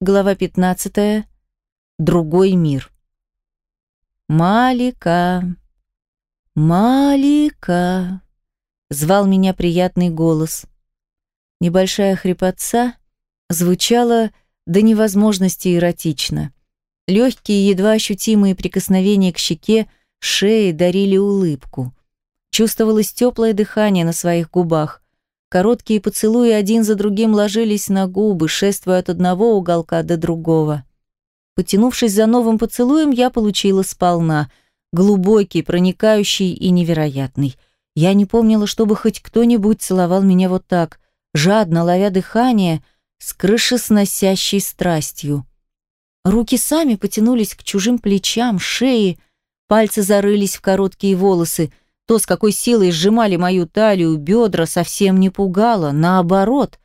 Глава 15. Другой мир. Малика. Малика. Звал меня приятный голос. Небольшая хрипотца звучала до невозможности эротично. Легкие, едва ощутимые прикосновения к щеке, шее дарили улыбку. Чувствовалось теплое дыхание на своих губах. Короткие поцелуи один за другим ложились на губы, шествуя от одного уголка до другого. Потянувшись за новым поцелуем, я получила сполна. Глубокий, проникающий и невероятный. Я не помнила, чтобы хоть кто-нибудь целовал меня вот так, жадно ловя дыхание, с крышесносящей страстью. Руки сами потянулись к чужим плечам, шее, пальцы зарылись в короткие волосы – то, с какой силой сжимали мою талию, бедра, совсем не пугало. Наоборот,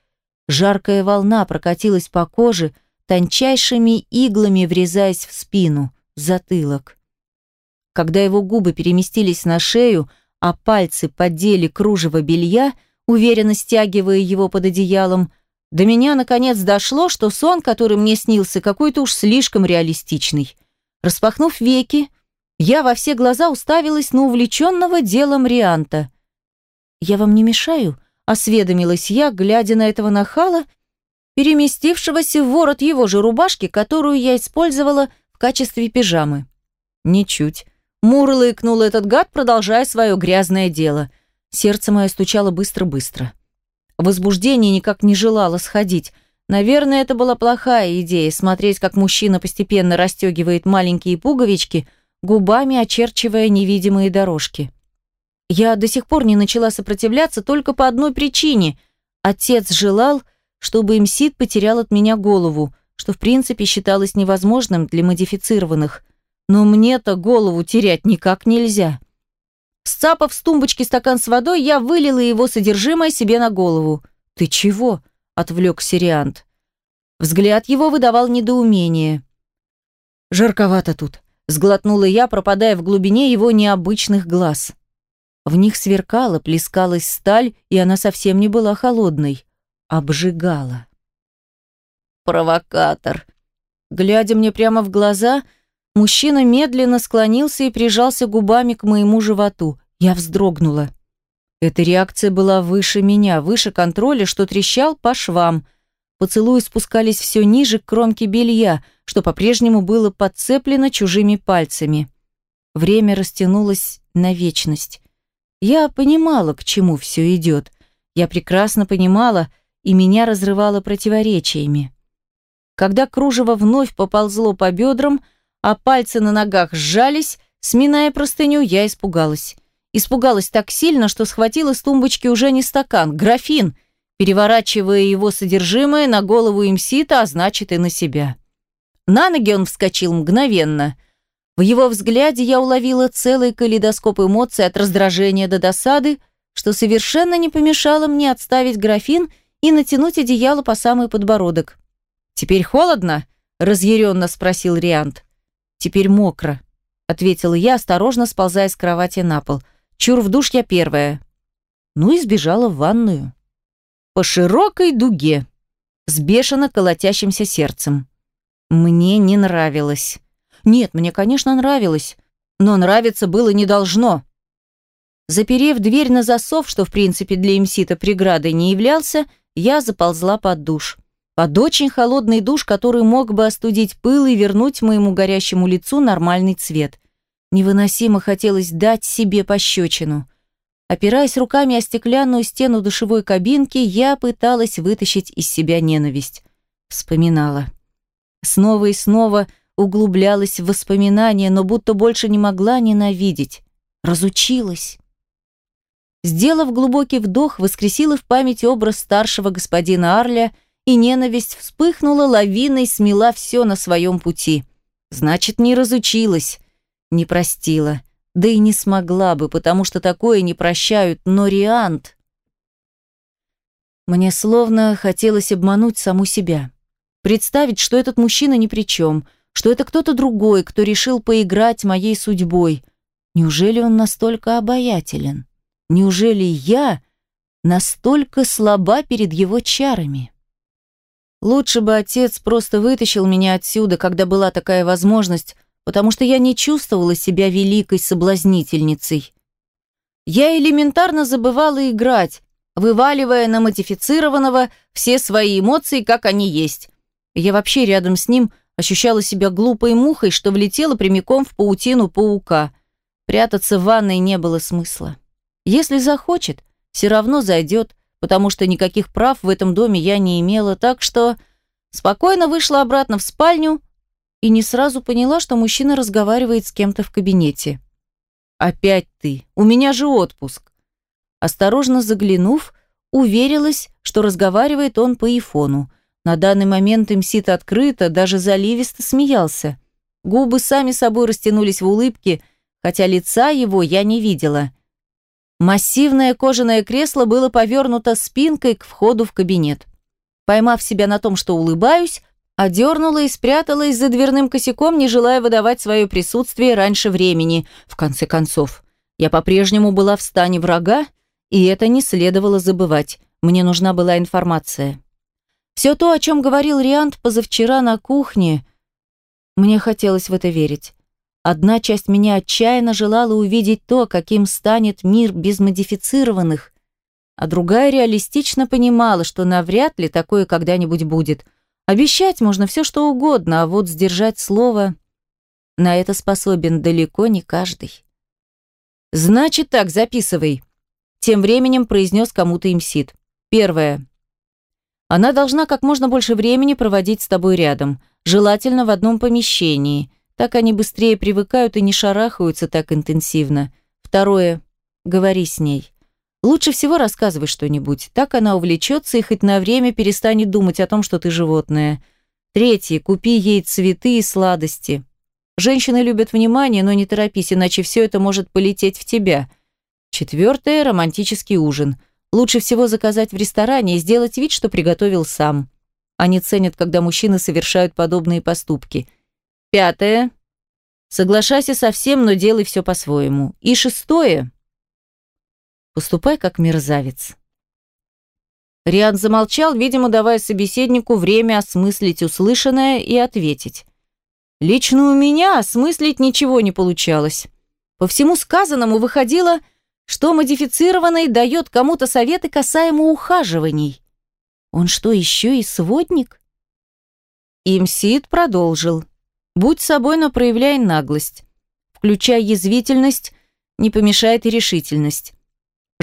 жаркая волна прокатилась по коже, тончайшими иглами врезаясь в спину, затылок. Когда его губы переместились на шею, а пальцы поддели кружево белья, уверенно стягивая его под одеялом, до меня наконец дошло, что сон, который мне снился, какой-то уж слишком реалистичный. Распахнув веки, я во все глаза уставилась на увлеченного делом Рианта. «Я вам не мешаю?» – осведомилась я, глядя на этого нахала, переместившегося в ворот его же рубашки, которую я использовала в качестве пижамы. «Ничуть». Мурлыкнул этот гад, продолжая свое грязное дело. Сердце мое стучало быстро-быстро. Возбуждение никак не желало сходить. Наверное, это была плохая идея – смотреть, как мужчина постепенно расстегивает маленькие пуговички – губами очерчивая невидимые дорожки. Я до сих пор не начала сопротивляться только по одной причине. Отец желал, чтобы Имсид потерял от меня голову, что в принципе считалось невозможным для модифицированных. Но мне-то голову терять никак нельзя. Сцапав с тумбочки стакан с водой, я вылила его содержимое себе на голову. «Ты чего?» – отвлек Сириант. Взгляд его выдавал недоумение. «Жарковато тут. Сглотнула я, пропадая в глубине его необычных глаз. В них сверкала, плескалась сталь, и она совсем не была холодной. Обжигала. «Провокатор!» Глядя мне прямо в глаза, мужчина медленно склонился и прижался губами к моему животу. Я вздрогнула. Эта реакция была выше меня, выше контроля, что трещал по швам. Поцелуи спускались все ниже к кромке белья, что по-прежнему было подцеплено чужими пальцами. Время растянулось на вечность. Я понимала, к чему все идет. Я прекрасно понимала, и меня разрывало противоречиями. Когда кружево вновь поползло по бедрам, а пальцы на ногах сжались, сминая простыню, я испугалась. Испугалась так сильно, что схватила с тумбочки уже не стакан, графин, переворачивая его содержимое на голову имсита, а значит и на себя. На ноги он вскочил мгновенно. В его взгляде я уловила целый калейдоскоп эмоций от раздражения до досады, что совершенно не помешало мне отставить графин и натянуть одеяло по самый подбородок. «Теперь холодно?» – разъяренно спросил Риант. «Теперь мокро», – ответила я, осторожно сползая с кровати на пол. «Чур в душ я первая». Ну и сбежала в ванную. По широкой дуге, с бешено колотящимся сердцем. Мне не нравилось. Нет, мне, конечно, нравилось, но нравиться было не должно. Заперев дверь на засов, что в принципе для имсита преградой не являлся, я заползла под душ. Под очень холодный душ, который мог бы остудить пыл и вернуть моему горящему лицу нормальный цвет. Невыносимо хотелось дать себе пощечину. Опираясь руками о стеклянную стену душевой кабинки, я пыталась вытащить из себя ненависть. Вспоминала. Снова и снова углублялась в воспоминания, но будто больше не могла ненавидеть. Разучилась. Сделав глубокий вдох, воскресила в память образ старшего господина Арля, и ненависть вспыхнула лавиной, смела все на своем пути. Значит, не разучилась, не простила. Да и не смогла бы, потому что такое не прощают, но Риант... Мне словно хотелось обмануть саму себя. Представить, что этот мужчина ни при чем, что это кто-то другой, кто решил поиграть моей судьбой. Неужели он настолько обаятелен? Неужели я настолько слаба перед его чарами? Лучше бы отец просто вытащил меня отсюда, когда была такая возможность, потому что я не чувствовала себя великой соблазнительницей. Я элементарно забывала играть, вываливая на модифицированного все свои эмоции, как они есть. Я вообще рядом с ним ощущала себя глупой мухой, что влетела прямиком в паутину паука. Прятаться в ванной не было смысла. Если захочет, все равно зайдет, потому что никаких прав в этом доме я не имела, так что спокойно вышла обратно в спальню и не сразу поняла, что мужчина разговаривает с кем-то в кабинете. «Опять ты! У меня же отпуск!» Осторожно заглянув, уверилась, что разговаривает он по ифону. На данный момент имсит открыто, даже заливисто смеялся. Губы сами собой растянулись в улыбке, хотя лица его я не видела – Массивное кожаное кресло было повернуто спинкой к входу в кабинет. Поймав себя на том, что улыбаюсь, одернула и спряталась за дверным косяком, не желая выдавать свое присутствие раньше времени. В конце концов, я по-прежнему была в стане врага, и это не следовало забывать. Мне нужна была информация. Все то, о чем говорил Риант позавчера на кухне, мне хотелось в это верить. Одна часть меня отчаянно желала увидеть то, каким станет мир без модифицированных, а другая реалистично понимала, что навряд ли такое когда-нибудь будет. Обещать можно все, что угодно, а вот сдержать слово на это способен далеко не каждый. «Значит так, записывай», — тем временем произнес кому-то имсит. «Первое. Она должна как можно больше времени проводить с тобой рядом, желательно в одном помещении — так они быстрее привыкают и не шарахаются так интенсивно. Второе. Говори с ней. Лучше всего рассказывай что-нибудь. Так она увлечется и хоть на время перестанет думать о том, что ты животное. Третье. Купи ей цветы и сладости. Женщины любят внимание, но не торопись, иначе все это может полететь в тебя. Четвертое. Романтический ужин. Лучше всего заказать в ресторане и сделать вид, что приготовил сам. Они ценят, когда мужчины совершают подобные поступки – Пятое. Соглашайся со всем, но делай все по-своему. И шестое. Поступай как мерзавец. Риан замолчал, видимо, давая собеседнику время осмыслить услышанное и ответить. Лично у меня осмыслить ничего не получалось. По всему сказанному выходило, что модифицированный дает кому-то советы касаемо ухаживаний. Он что, еще и сводник? Имсид продолжил. Будь собой, но проявляй наглость. Включай язвительность, не помешает и решительность.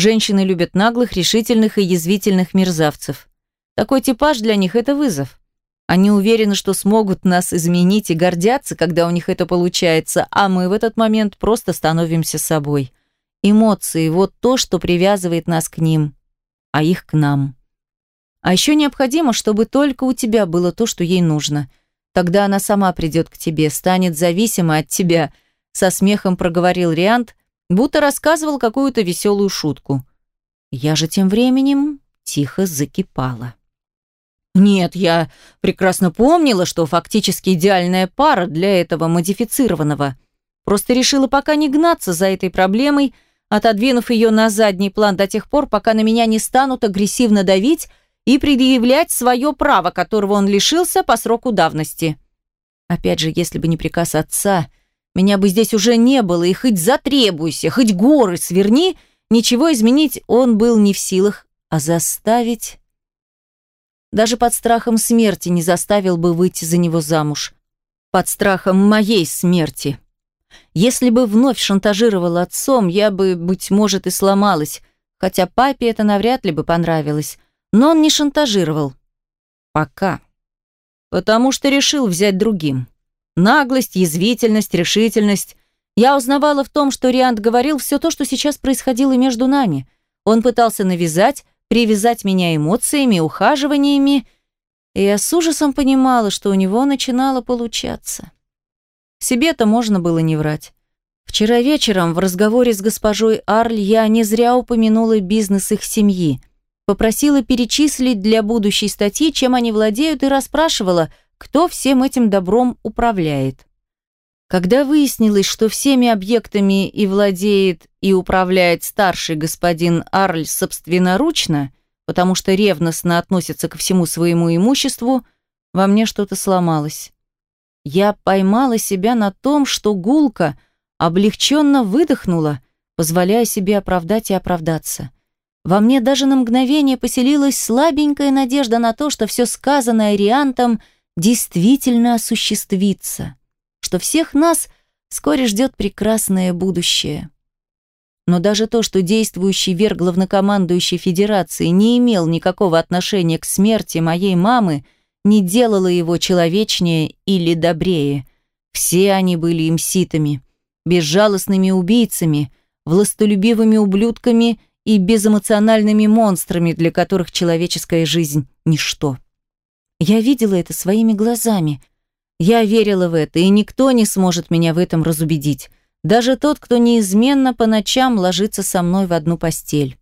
Женщины любят наглых, решительных и язвительных мерзавцев. Такой типаж для них – это вызов. Они уверены, что смогут нас изменить и гордятся, когда у них это получается, а мы в этот момент просто становимся собой. Эмоции – вот то, что привязывает нас к ним, а их к нам. А еще необходимо, чтобы только у тебя было то, что ей нужно – Тогда она сама придет к тебе, станет зависима от тебя», со смехом проговорил Риант, будто рассказывал какую-то веселую шутку. Я же тем временем тихо закипала. Нет, я прекрасно помнила, что фактически идеальная пара для этого модифицированного. Просто решила пока не гнаться за этой проблемой, отодвинув ее на задний план до тех пор, пока на меня не станут агрессивно давить и предъявлять свое право, которого он лишился по сроку давности. Опять же, если бы не приказ отца, меня бы здесь уже не было, и хоть затребуйся, хоть горы сверни, ничего изменить он был не в силах, а заставить... Даже под страхом смерти не заставил бы выйти за него замуж. Под страхом моей смерти. Если бы вновь шантажировал отцом, я бы, быть может, и сломалась, хотя папе это навряд ли бы понравилось. Но он не шантажировал. Пока. Потому что решил взять другим. Наглость, язвительность, решительность. Я узнавала в том, что Риант говорил все то, что сейчас происходило между нами. Он пытался навязать, привязать меня эмоциями, ухаживаниями, и я с ужасом понимала, что у него начинало получаться. Себе-то можно было не врать. Вчера вечером в разговоре с госпожой Арль я не зря упомянула бизнес их семьи. Попросила перечислить для будущей статьи, чем они владеют, и расспрашивала, кто всем этим добром управляет. Когда выяснилось, что всеми объектами и владеет, и управляет старший господин Арль собственноручно, потому что ревностно относится ко всему своему имуществу, во мне что-то сломалось. Я поймала себя на том, что гулка облегченно выдохнула, позволяя себе оправдать и оправдаться. Во мне даже на мгновение поселилась слабенькая надежда на то, что все сказанное Риантом действительно осуществится, что всех нас вскоре ждет прекрасное будущее. Но даже то, что действующий верх главнокомандующей Федерации не имел никакого отношения к смерти моей мамы, не делало его человечнее или добрее. Все они были имситами, безжалостными убийцами, властолюбивыми ублюдками и безэмоциональными монстрами, для которых человеческая жизнь – ничто. Я видела это своими глазами. Я верила в это, и никто не сможет меня в этом разубедить. Даже тот, кто неизменно по ночам ложится со мной в одну постель.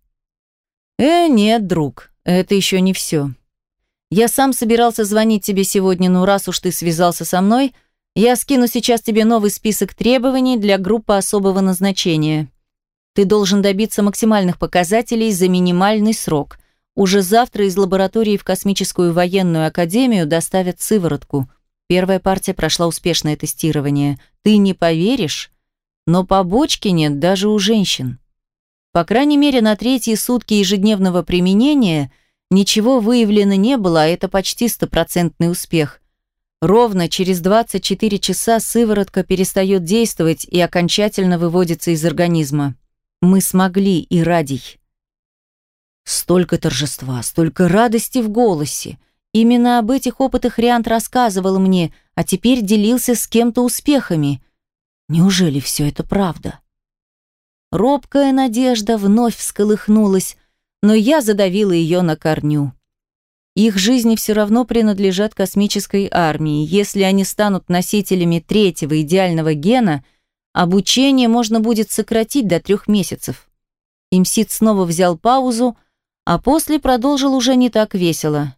Э, нет, друг, это еще не все. Я сам собирался звонить тебе сегодня, но раз уж ты связался со мной, я скину сейчас тебе новый список требований для группы особого назначения. Ты должен добиться максимальных показателей за минимальный срок. Уже завтра из лаборатории в Космическую военную академию доставят сыворотку. Первая партия прошла успешное тестирование. Ты не поверишь, но побочки нет даже у женщин. По крайней мере, на третьи сутки ежедневного применения ничего выявлено не было, а это почти стопроцентный успех. Ровно через 24 часа сыворотка перестает действовать и окончательно выводится из организма. Мы смогли, и радий. Столько торжества, столько радости в голосе. Именно об этих опытах Риант рассказывал мне, а теперь делился с кем-то успехами. Неужели все это правда? Робкая надежда вновь всколыхнулась, но я задавила ее на корню. Их жизни все равно принадлежат космической армии. Если они станут носителями третьего идеального гена, обучение можно будет сократить до трех месяцев. Имсид снова взял паузу, а после продолжил уже не так весело.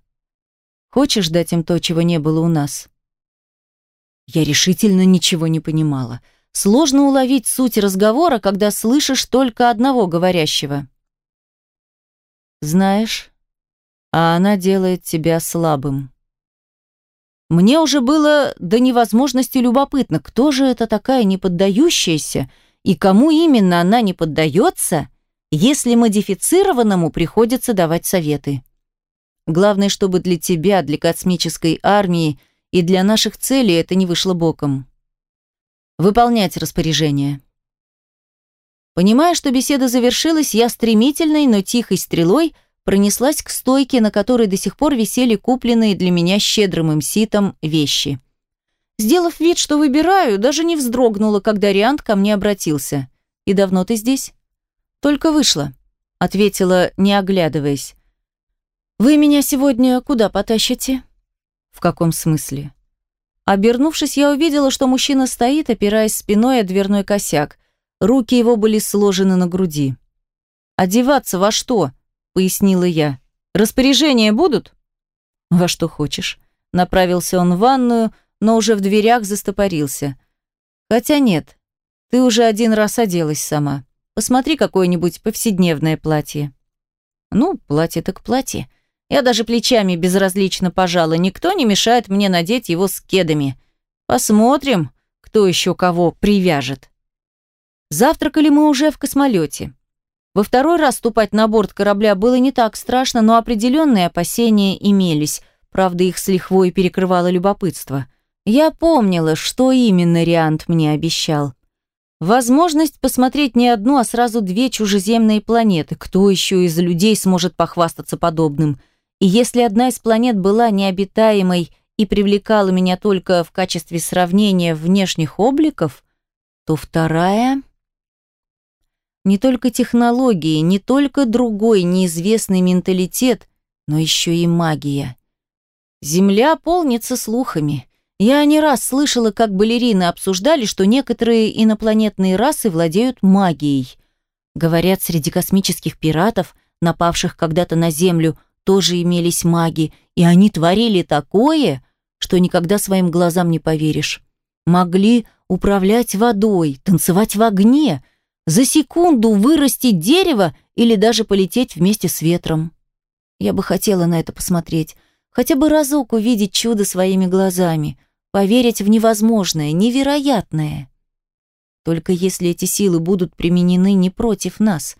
«Хочешь дать им то, чего не было у нас?» Я решительно ничего не понимала. Сложно уловить суть разговора, когда слышишь только одного говорящего. Знаешь, а она делает тебя слабым. Мне уже было до невозможности любопытно, кто же это такая неподдающаяся и кому именно она не поддается, если модифицированному приходится давать советы. Главное, чтобы для тебя, для космической армии и для наших целей это не вышло боком. Выполнять распоряжение. Понимая, что беседа завершилась, я стремительной, но тихой стрелой пронеслась к стойке, на которой до сих пор висели купленные для меня щедрым им ситом вещи. Сделав вид, что выбираю, даже не вздрогнула, когда Риант ко мне обратился. «И давно ты здесь?» «Только вышла», — ответила, не оглядываясь. «Вы меня сегодня куда потащите?» «В каком смысле?» Обернувшись, я увидела, что мужчина стоит, опираясь спиной о дверной косяк. Руки его были сложены на груди. «Одеваться во что?» — пояснила я. «Распоряжения будут?» «Во что хочешь». Направился он в ванную, но уже в дверях застопорился. «Хотя нет, ты уже один раз оделась сама. Посмотри какое-нибудь повседневное платье». «Ну, платье так платье. Я даже плечами безразлично пожала. Никто не мешает мне надеть его с кедами. Посмотрим, кто еще кого привяжет. Завтракали мы уже в космолете. Во второй раз ступать на борт корабля было не так страшно, но определенные опасения имелись. Правда, их с лихвой перекрывало любопытство. Я помнила, что именно Риант мне обещал. Возможность посмотреть не одну, а сразу две чужеземные планеты. Кто еще из людей сможет похвастаться подобным? И если одна из планет была необитаемой и привлекала меня только в качестве сравнения внешних обликов, то вторая... Не только технологии, не только другой неизвестный менталитет, но еще и магия. Земля полнится слухами. Я не раз слышала, как балерины обсуждали, что некоторые инопланетные расы владеют магией. Говорят, среди космических пиратов, напавших когда-то на Землю, тоже имелись маги, и они творили такое, что никогда своим глазам не поверишь. Могли управлять водой, танцевать в огне, за секунду вырастить дерево или даже полететь вместе с ветром. Я бы хотела на это посмотреть. Хотя бы разок увидеть чудо своими глазами. Поверить в невозможное, невероятное. Только если эти силы будут применены не против нас.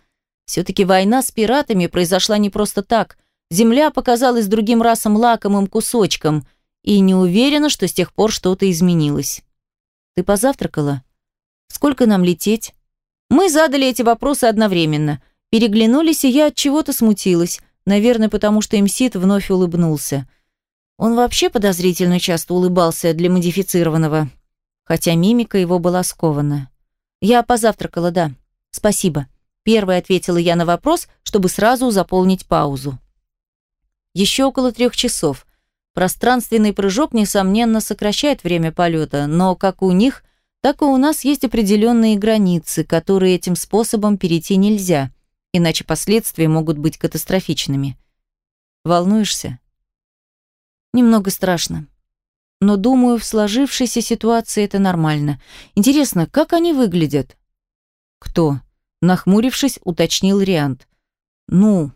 Все-таки война с пиратами произошла не просто так. Земля показалась другим расам лакомым кусочком. И не уверена, что с тех пор что-то изменилось. Ты позавтракала? Сколько нам лететь? Мы задали эти вопросы одновременно. Переглянулись, и я от чего-то смутилась. Наверное, потому что Имсит вновь улыбнулся. Он вообще подозрительно часто улыбался для модифицированного, хотя мимика его была скована. «Я позавтракала, да. Спасибо». Первой ответила я на вопрос, чтобы сразу заполнить паузу. Еще около трех часов. Пространственный прыжок, несомненно, сокращает время полета, но как у них, так и у нас есть определенные границы, которые этим способом перейти нельзя, иначе последствия могут быть катастрофичными. Волнуешься? Немного страшно. Но думаю, в сложившейся ситуации это нормально. Интересно, как они выглядят? Кто? Нахмурившись, уточнил Риант. Ну,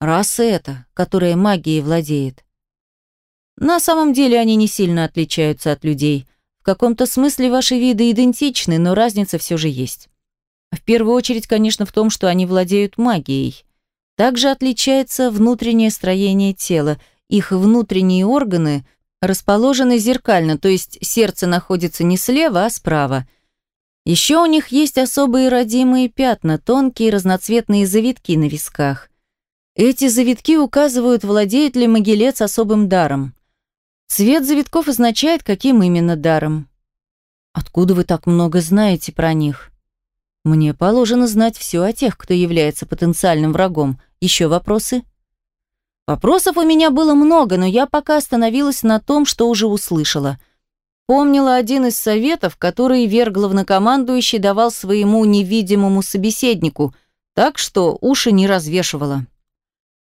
раса это, которая магией владеет. На самом деле они не сильно отличаются от людей. В каком-то смысле ваши виды идентичны, но разница все же есть. В первую очередь, конечно, в том, что они владеют магией. Также отличается внутреннее строение тела. Их внутренние органы расположены зеркально, то есть сердце находится не слева, а справа. Еще у них есть особые родимые пятна, тонкие разноцветные завитки на висках. Эти завитки указывают, владеет ли могилец особым даром. Цвет завитков означает, каким именно даром. Откуда вы так много знаете про них? Мне положено знать все о тех, кто является потенциальным врагом. Еще вопросы? Вопросов у меня было много, но я пока остановилась на том, что уже услышала. Помнила один из советов, который Вер главнокомандующий давал своему невидимому собеседнику, так что уши не развешивала.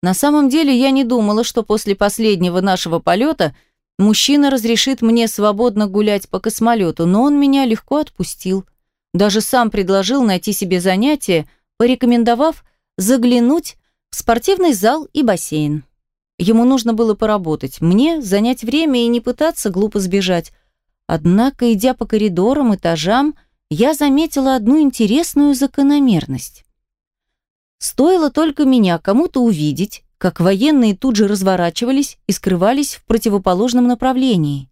На самом деле я не думала, что после последнего нашего полета Мужчина разрешит мне свободно гулять по космолету, но он меня легко отпустил. Даже сам предложил найти себе занятие, порекомендовав заглянуть в спортивный зал и бассейн. Ему нужно было поработать, мне занять время и не пытаться глупо сбежать. Однако, идя по коридорам, этажам, я заметила одну интересную закономерность. Стоило только меня кому-то увидеть, как военные тут же разворачивались и скрывались в противоположном направлении.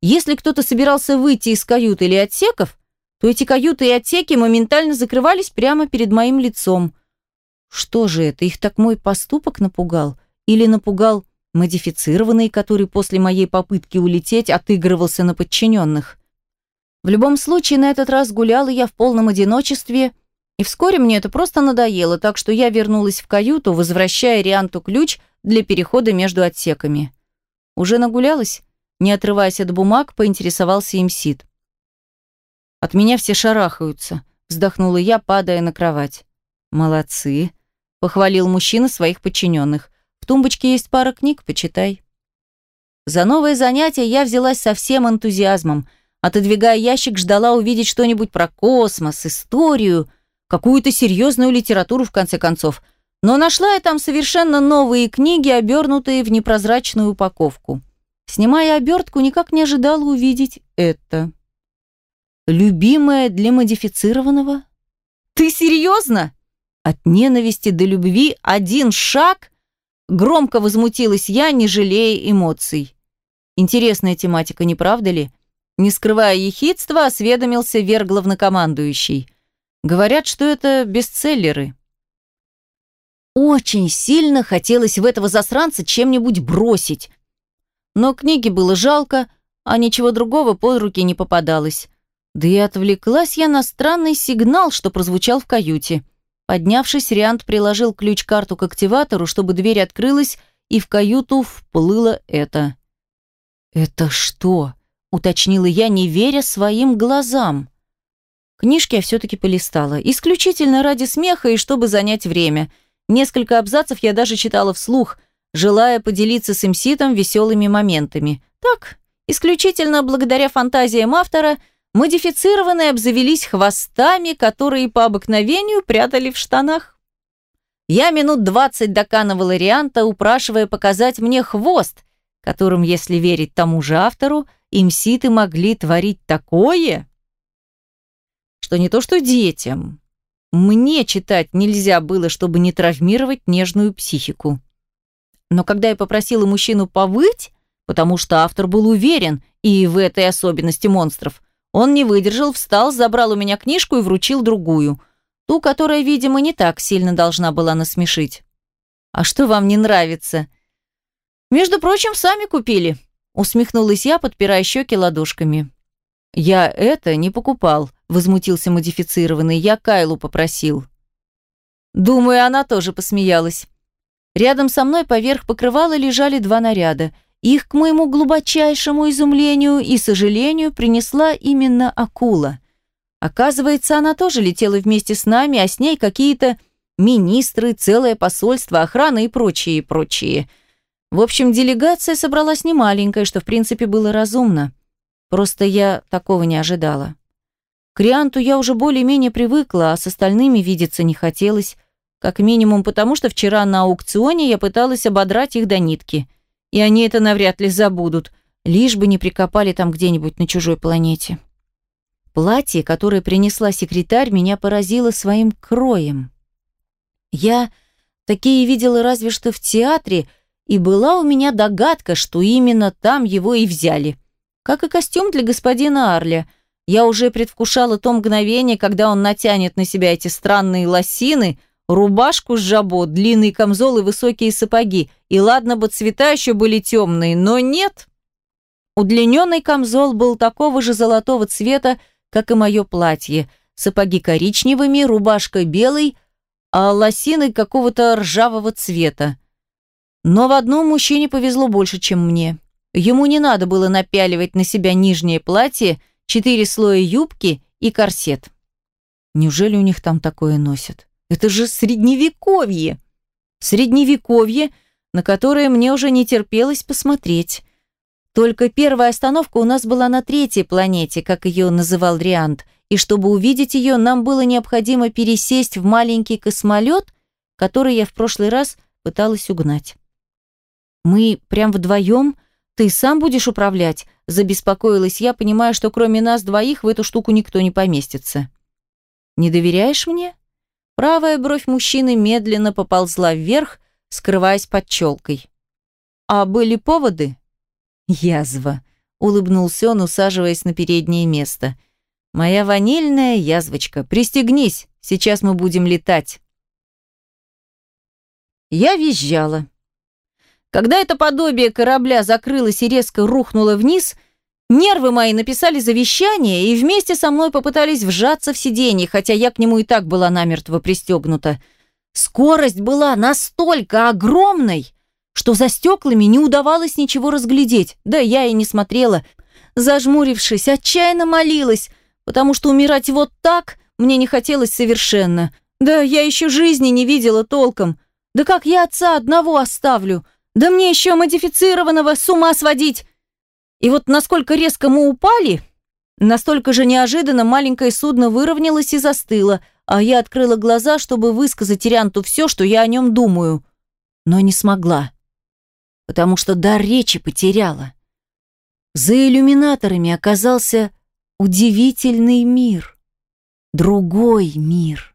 Если кто-то собирался выйти из кают или отсеков, то эти каюты и отсеки моментально закрывались прямо перед моим лицом. Что же это, их так мой поступок напугал? Или напугал модифицированный, который после моей попытки улететь отыгрывался на подчиненных? В любом случае, на этот раз гуляла я в полном одиночестве – и вскоре мне это просто надоело, так что я вернулась в каюту, возвращая Рианту ключ для перехода между отсеками. Уже нагулялась? Не отрываясь от бумаг, поинтересовался им Сид. «От меня все шарахаются», — вздохнула я, падая на кровать. «Молодцы», — похвалил мужчина своих подчиненных. «В тумбочке есть пара книг, почитай». За новое занятие я взялась со всем энтузиазмом. Отодвигая ящик, ждала увидеть что-нибудь про космос, историю — какую-то серьезную литературу, в конце концов. Но нашла я там совершенно новые книги, обернутые в непрозрачную упаковку. Снимая обертку, никак не ожидала увидеть это. Любимая для модифицированного? Ты серьезно? От ненависти до любви один шаг? Громко возмутилась я, не жалея эмоций. Интересная тематика, не правда ли? Не скрывая ехидства, осведомился Вер главнокомандующий. Говорят, что это бестселлеры. Очень сильно хотелось в этого засранца чем-нибудь бросить. Но книги было жалко, а ничего другого под руки не попадалось. Да и отвлеклась я на странный сигнал, что прозвучал в каюте. Поднявшись, Риант приложил ключ-карту к активатору, чтобы дверь открылась, и в каюту вплыло это. «Это что?» — уточнила я, не веря своим глазам. Книжки я все-таки полистала. Исключительно ради смеха и чтобы занять время. Несколько абзацев я даже читала вслух, желая поделиться с имситом веселыми моментами. Так, исключительно благодаря фантазиям автора, модифицированные обзавелись хвостами, которые по обыкновению прятали в штанах. Я минут двадцать доканывала Рианта, упрашивая показать мне хвост, которым, если верить тому же автору, имситы могли творить такое, что не то что детям. Мне читать нельзя было, чтобы не травмировать нежную психику. Но когда я попросила мужчину повыть, потому что автор был уверен и в этой особенности монстров, он не выдержал, встал, забрал у меня книжку и вручил другую – Ту, которая, видимо, не так сильно должна была насмешить. «А что вам не нравится?» «Между прочим, сами купили», — усмехнулась я, подпирая щеки ладошками. «Я это не покупал», — возмутился модифицированный. «Я Кайлу попросил». Думаю, она тоже посмеялась. Рядом со мной поверх покрывала лежали два наряда. Их, к моему глубочайшему изумлению и сожалению, принесла именно акула — Оказывается, она тоже летела вместе с нами, а с ней какие-то министры, целое посольство, охрана и прочие, прочие. В общем, делегация собралась немаленькая, что в принципе было разумно. Просто я такого не ожидала. К Рианту я уже более-менее привыкла, а с остальными видеться не хотелось, как минимум потому, что вчера на аукционе я пыталась ободрать их до нитки. И они это навряд ли забудут, лишь бы не прикопали там где-нибудь на чужой планете. Платье, которое принесла секретарь, меня поразило своим кроем. Я такие видела разве что в театре, и была у меня догадка, что именно там его и взяли. Как и костюм для господина Арля. Я уже предвкушала то мгновение, когда он натянет на себя эти странные лосины, рубашку с жабо, длинный камзол и высокие сапоги. И ладно бы цвета еще были темные, но нет. Удлиненный камзол был такого же золотого цвета, как и мое платье, сапоги коричневыми, рубашка белой, а лосины какого-то ржавого цвета. Но в одном мужчине повезло больше, чем мне. Ему не надо было напяливать на себя нижнее платье, четыре слоя юбки и корсет. Неужели у них там такое носят? Это же средневековье! Средневековье, на которое мне уже не терпелось посмотреть. Только первая остановка у нас была на третьей планете, как ее называл Риант, и чтобы увидеть ее, нам было необходимо пересесть в маленький космолет, который я в прошлый раз пыталась угнать. «Мы прям вдвоем? Ты сам будешь управлять?» Забеспокоилась я, понимая, что кроме нас двоих в эту штуку никто не поместится. «Не доверяешь мне?» Правая бровь мужчины медленно поползла вверх, скрываясь под челкой. «А были поводы?» «Язва», — улыбнулся он, усаживаясь на переднее место. «Моя ванильная язвочка, пристегнись, сейчас мы будем летать». Я визжала. Когда это подобие корабля закрылось и резко рухнуло вниз, нервы мои написали завещание и вместе со мной попытались вжаться в сиденье, хотя я к нему и так была намертво пристегнута. Скорость была настолько огромной, что за стеклами не удавалось ничего разглядеть, да я и не смотрела. Зажмурившись, отчаянно молилась, потому что умирать вот так мне не хотелось совершенно. Да я еще жизни не видела толком. Да как я отца одного оставлю? Да мне еще модифицированного с ума сводить. И вот насколько резко мы упали, настолько же неожиданно маленькое судно выровнялось и застыло, а я открыла глаза, чтобы высказать Ирянту все, что я о нем думаю. Но не смогла потому что дар речи потеряла. За иллюминаторами оказался удивительный мир. Другой мир.